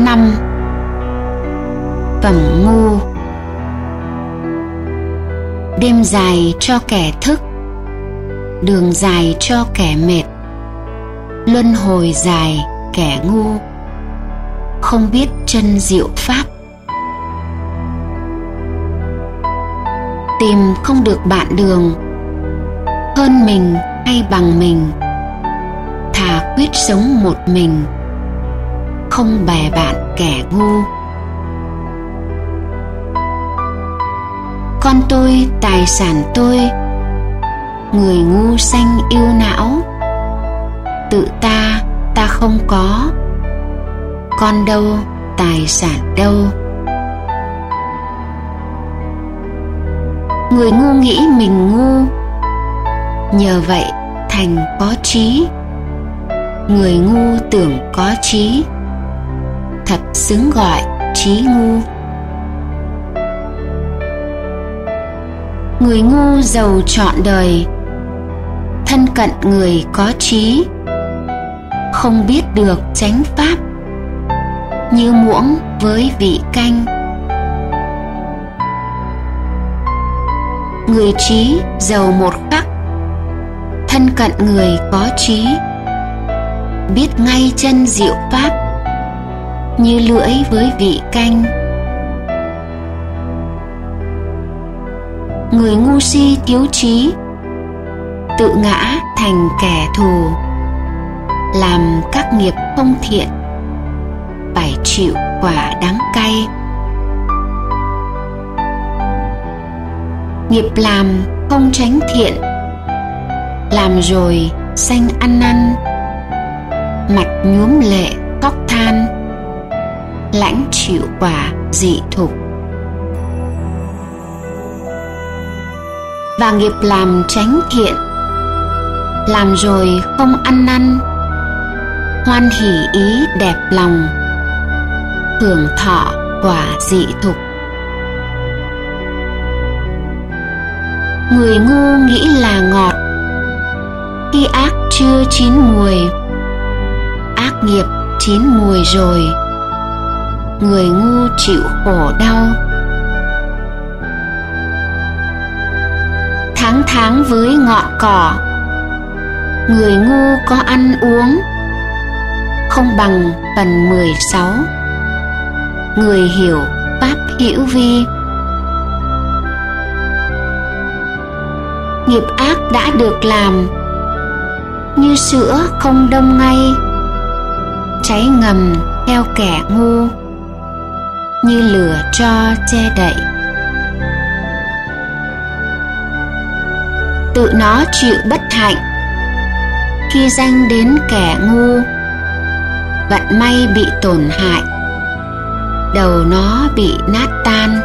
năm. Phẩm ngu. Đêm dài cho kẻ thức. Đường dài cho kẻ mệt. Luân hồi dài kẻ ngu. Không biết chân diệu pháp. Tìm không được bạn đường. Hơn mình hay bằng mình. Thà quyết sống một mình. Không bè bạn kẻ ngu. Con tôi, tài sản tôi, người ngu sanh yêu não. Tự ta ta không có. Con đâu, tài sản đâu. Người ngu nghĩ mình ngu, nhờ vậy thành có trí. Người ngu tưởng có trí thật xứng gọi, trí ngu. Người ngu giàu trọn đời, thân cận người có trí. Không biết được chánh pháp, như muỗng với vị canh. Người trí giàu một khắc, thân cận người có trí. Biết ngay chân diệu pháp như lưỡi với vị canh. Người ngu si thiếu trí, tự ngã thành kẻ thù, làm các nghiệp không thiện, phải chịu quả đắng cay. Nghiệp làm không tránh thiện, làm rồi sanh ăn năn, mặt nhuốm lệ lãnh chịu quả dị thục. Và nghiệp làm tránh thiện, làm rồi không ăn năn, hoan hỷ ý đẹp lòng, hưởng thọ quả dị thục. Người ngu nghĩ là ngọt, khi ác chưa chín mùi, ác nghiệp chín mùi rồi người ngu chịu khổ đau. Tháng tháng với ngọn cỏ. Người ngu có ăn uống không bằng phần mười sáu. Người hiểu pháp hiểu vi. Nghiệp ác đã được làm như sữa không đông ngay, cháy ngầm theo kẻ ngu như lửa cho che đậy. Tự nó chịu bất hạnh. Khi danh đến kẻ ngu, vận may bị tổn hại, đầu nó bị nát tan.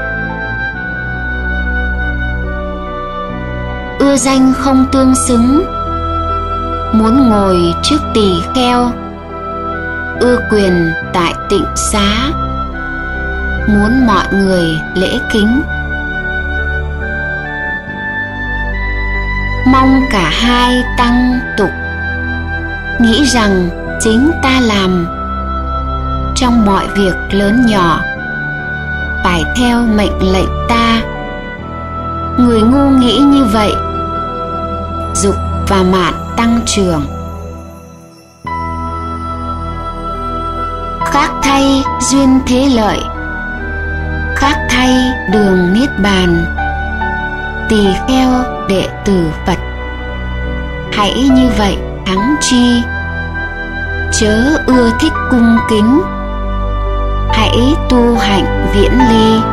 Ưa danh không tương xứng, muốn ngồi trước tỳ kheo. Ưa quyền tại tịnh xá muốn mọi người lễ kính. Mong cả hai tăng tục, nghĩ rằng chính ta làm trong mọi việc lớn nhỏ, phải theo mệnh lệnh ta. Người ngu nghĩ như vậy, dục và mạn tăng trưởng. Khác thay duyên thế lợi đường niết bàn. Tỳ kheo đệ tử phật. Hãy như vậy thắng chi. Chớ ưa thích cung kính. Hãy tu hạnh viễn ly.